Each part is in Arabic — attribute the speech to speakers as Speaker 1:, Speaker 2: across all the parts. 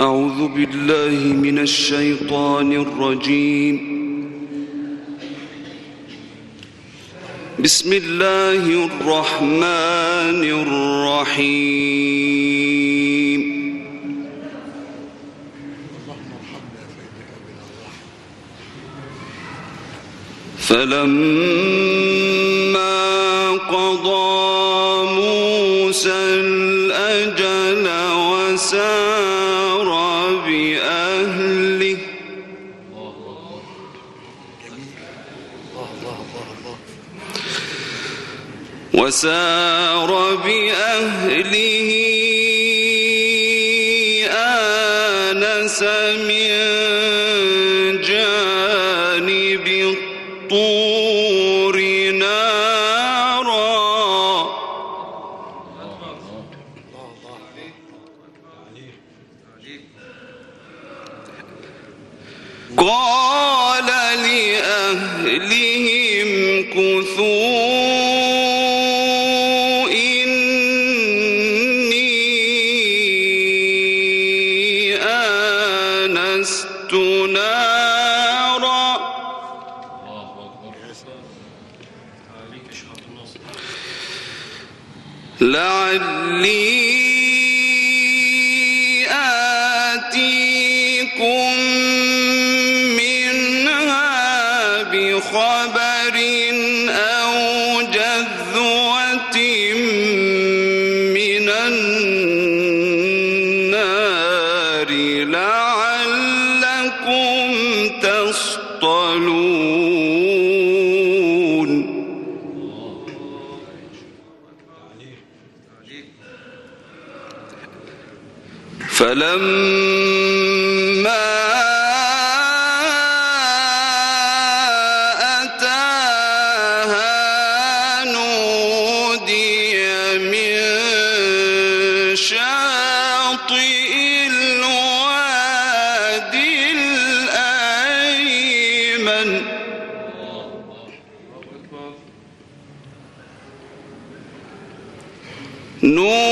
Speaker 1: أعوذ بالله من الشيطان الرجيم. بسم الله الرحمن الرحيم. فلما قضى موسى الأجل وسأل وسار بأهله. آنس من بخبر أو جذوة من النار لعلكم تصطلون. فلما No.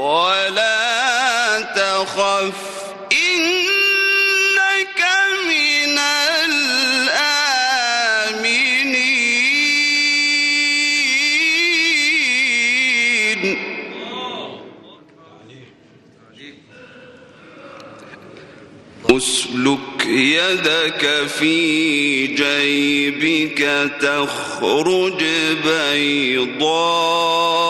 Speaker 1: ولا تخف إنك من الآمنين. أسلك يدك في جيبك تخرج بيضاً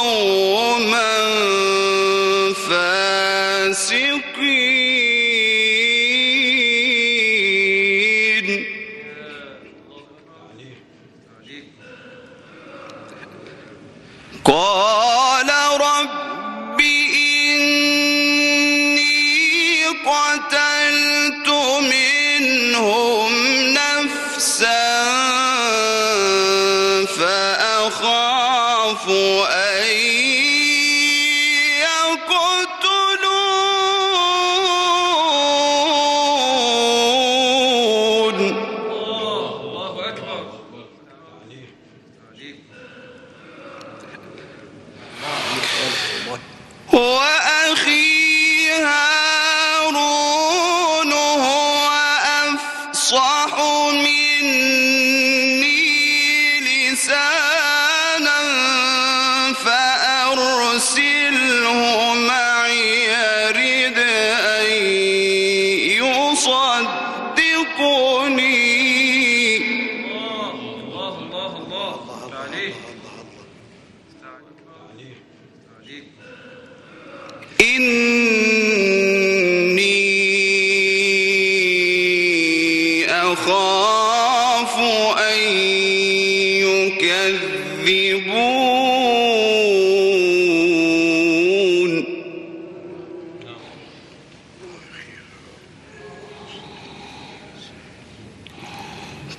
Speaker 1: قوما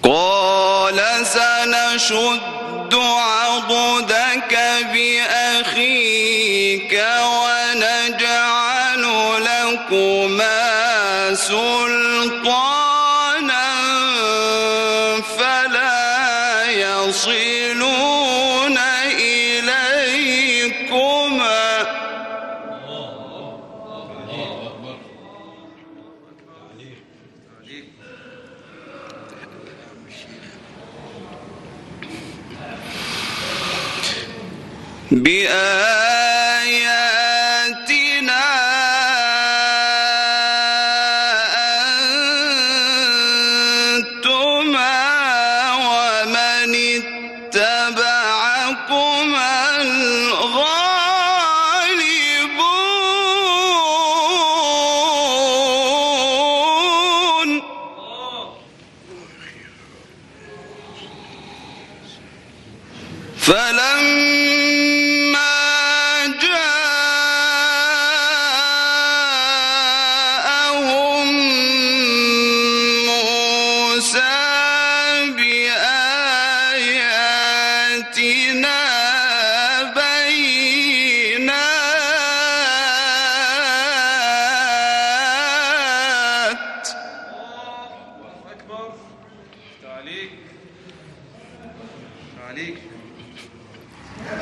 Speaker 1: قال سنشد عضدك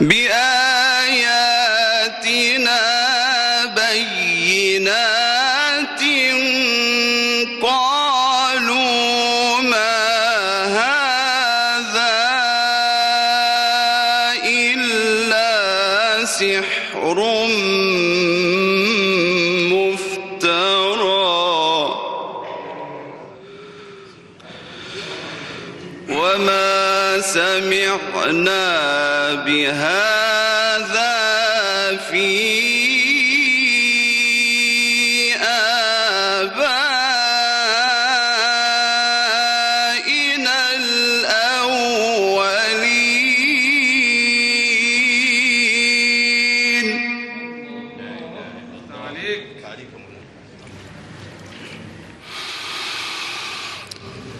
Speaker 1: بآياتنا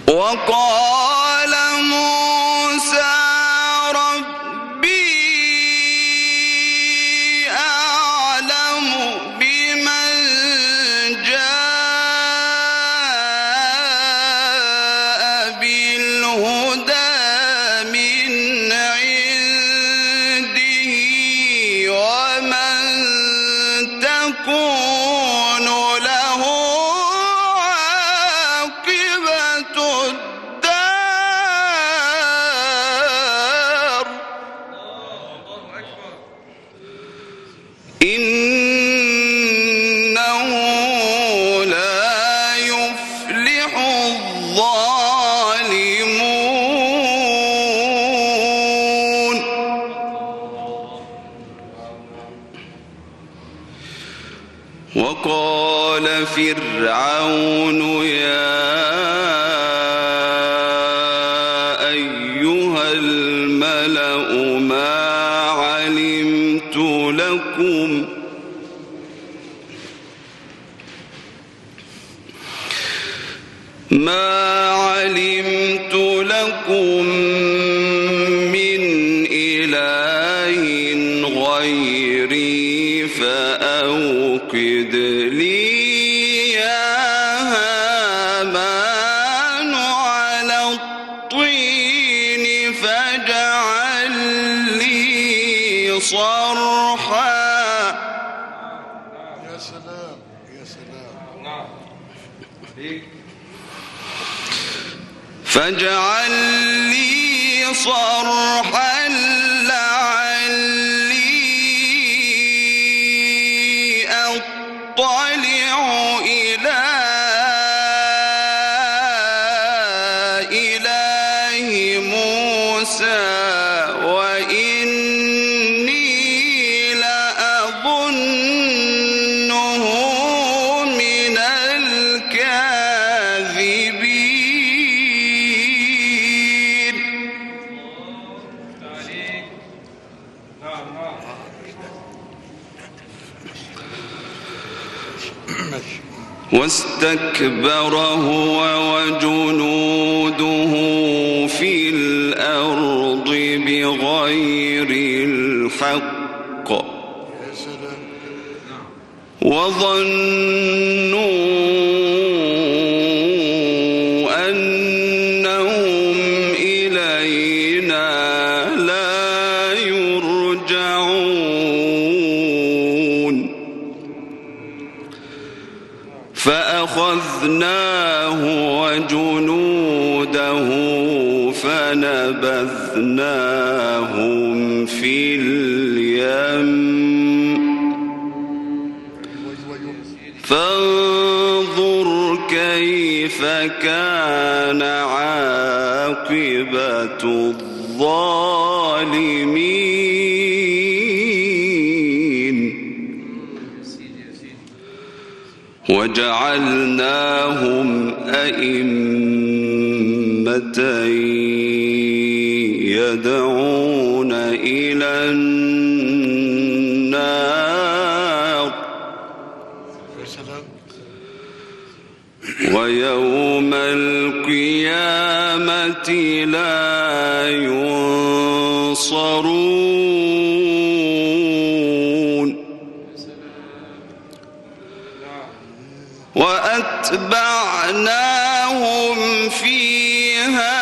Speaker 1: وقال وقال الطين فاجعل لي صرحا.
Speaker 2: يا سلام يا سلام.
Speaker 3: نعم
Speaker 1: فاجعل لي صرحا.
Speaker 3: نعم نعم
Speaker 1: واستكبر هو وجنوده في الأرض بغير الحق.
Speaker 2: يا
Speaker 1: فأخذناه وجنوده فنبذناهم في اليم. فانظر كيف كان عاقبة الظالمين. وجعلناهم أئمة يدعون إلى النار ويوم القيامة لا ينصرون وأتبعناهم في هذه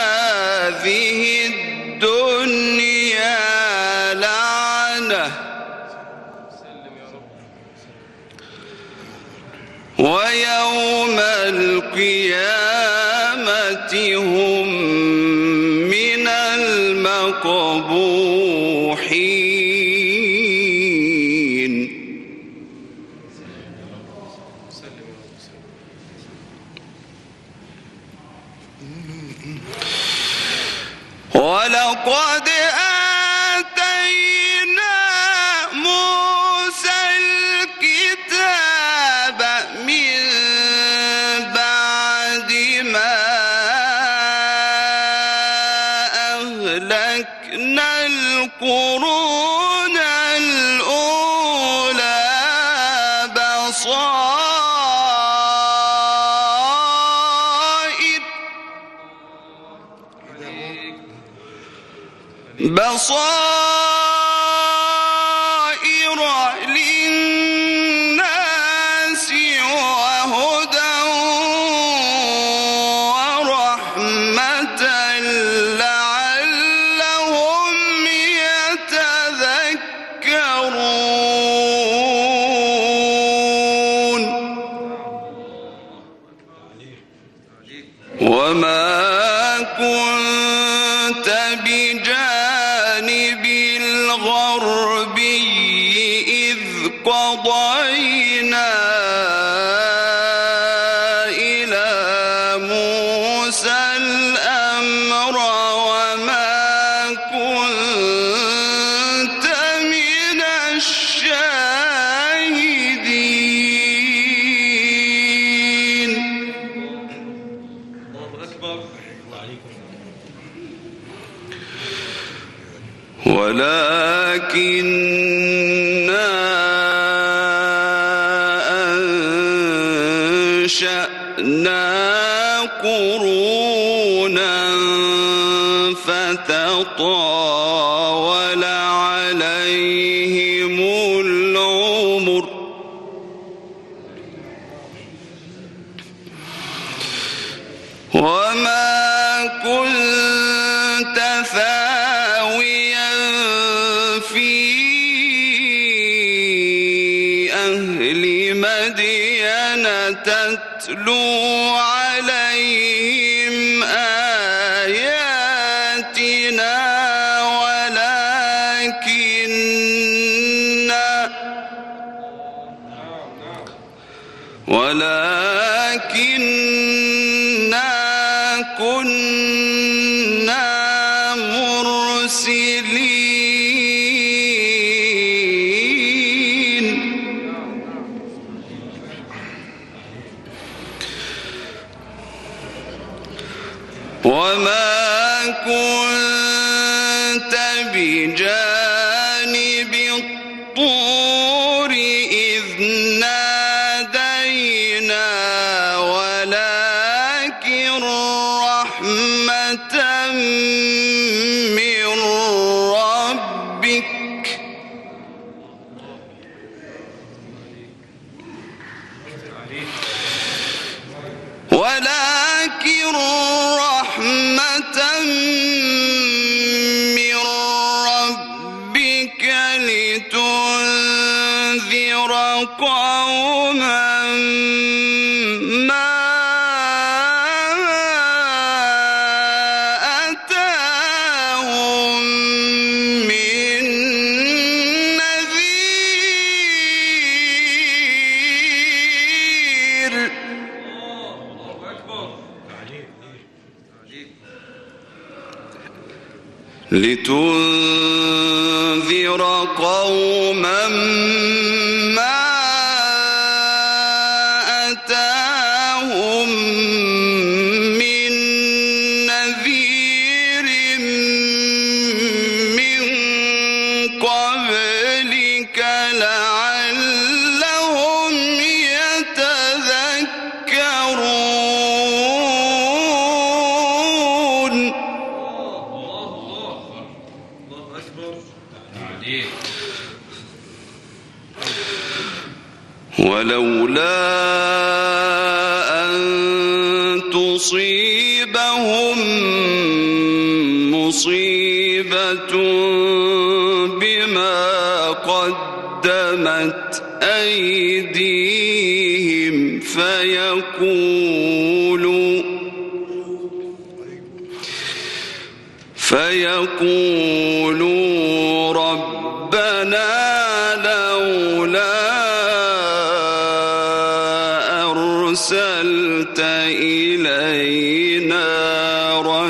Speaker 1: أهلكنا القرون الأولى بصائر. بصائر. قضيت يَخْلُو وما كنت بجانب لتنذر
Speaker 3: قوم
Speaker 1: ولولا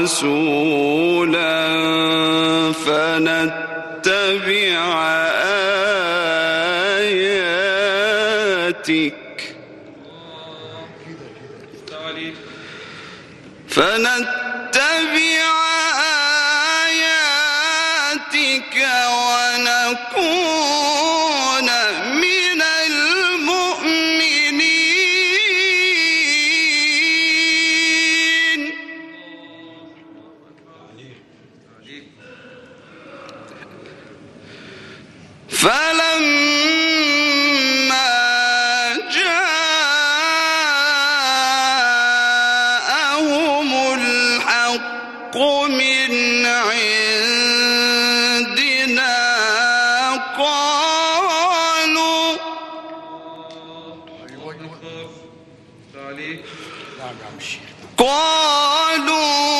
Speaker 1: رسولا فنتبع آياتك. فنتبع قالوا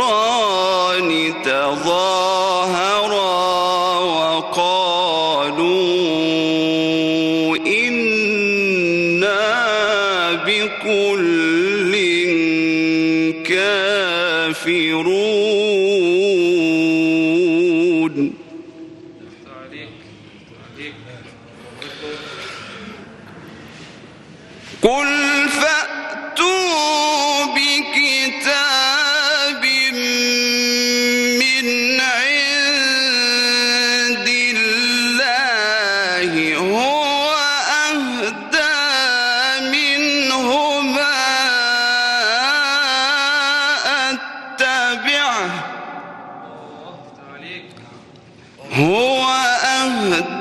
Speaker 1: سحران تظاهرا وقالوا إنا بكل كافرون. هو أهدى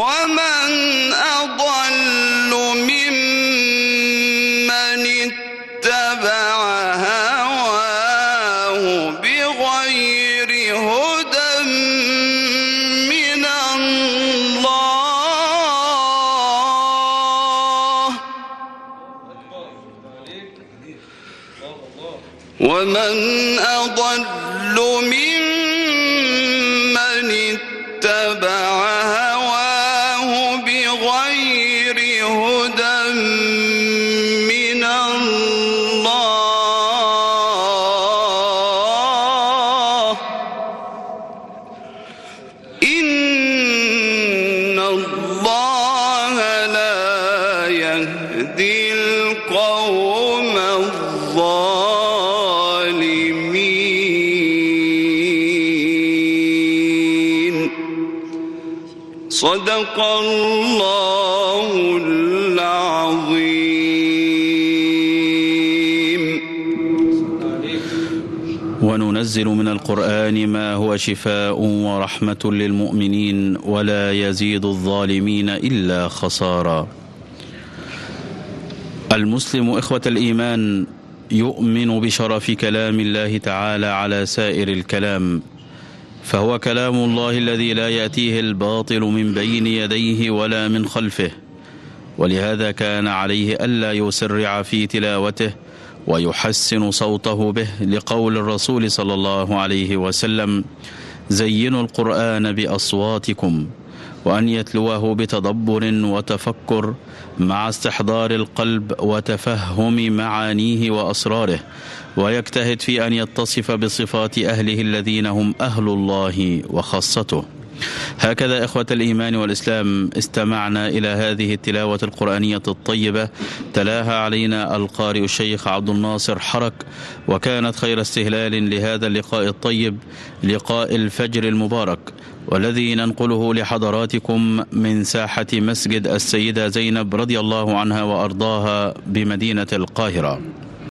Speaker 1: ومن أضل ممن اتبع هواه بغير هدى من الله. ومن أضل الله لا يهدي القوم الظالمين. صدق الله
Speaker 4: وننزل من القرآن ما هو شفاء ورحمة للمؤمنين ولا يزيد الظالمين إلا خسارا. المسلم إخوة الإيمان يؤمن بشرف كلام الله تعالى على سائر الكلام فهو كلام الله الذي لا يأتيه الباطل من بين يديه ولا من خلفه ولهذا كان عليه ألا يسرع في تلاوته ويحسن صوته به لقول الرسول صلى الله عليه وسلم زينوا القرآن بأصواتكم وأن يتلوه بتدبر وتفكر مع استحضار القلب وتفهم معانيه وأسراره ويجتهد في أن يتصف بصفات أهله الذين هم أهل الله وخاصته. هكذا إخوة الإيمان والإسلام استمعنا إلى هذه التلاوة القرآنية الطيبة تلاها علينا القارئ الشيخ عبد الناصر حرك وكانت خير استهلال لهذا اللقاء الطيب لقاء الفجر المبارك والذي ننقله لحضراتكم من ساحة مسجد السيدة زينب رضي الله عنها وأرضاها بمدينة القاهرة.